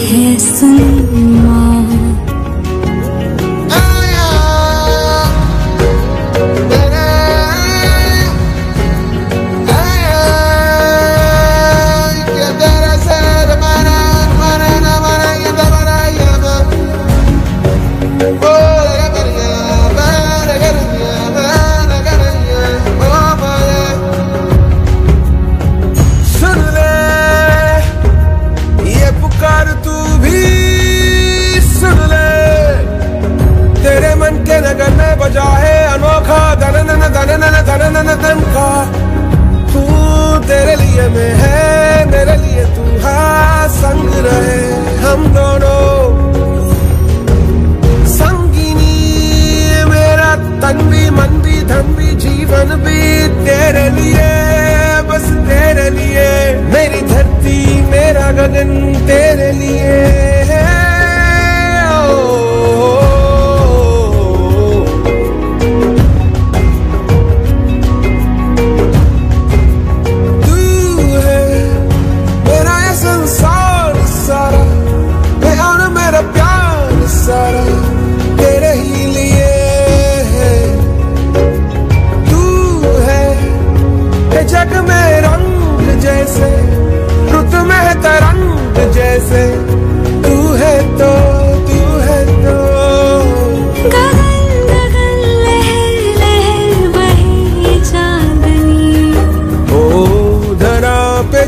했으면 लिए में है।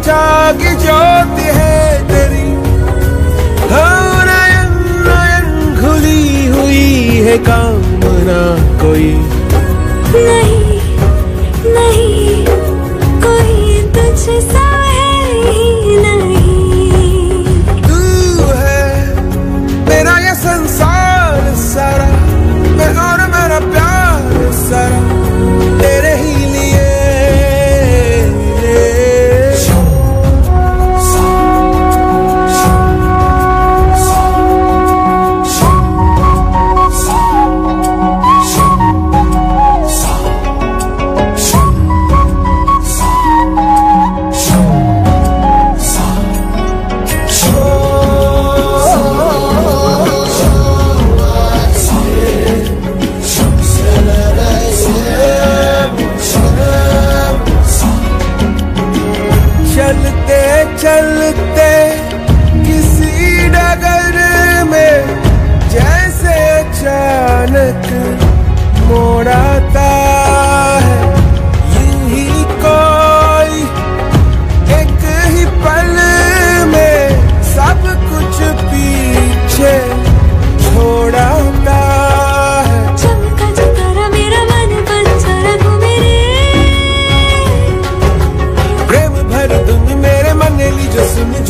जागी ज्योति है तेरी। नयन नयन खुली हुई है कामना कोई। नहीं नहीं, कोई तुझसे चलते किसी डगर में जैसे अचानक मोड़ाता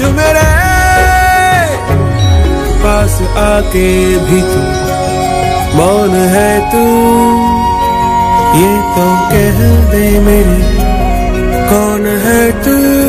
मेरे पास आके भी तू मौन है तू। ये तो कह दे मेरी, कौन है तू?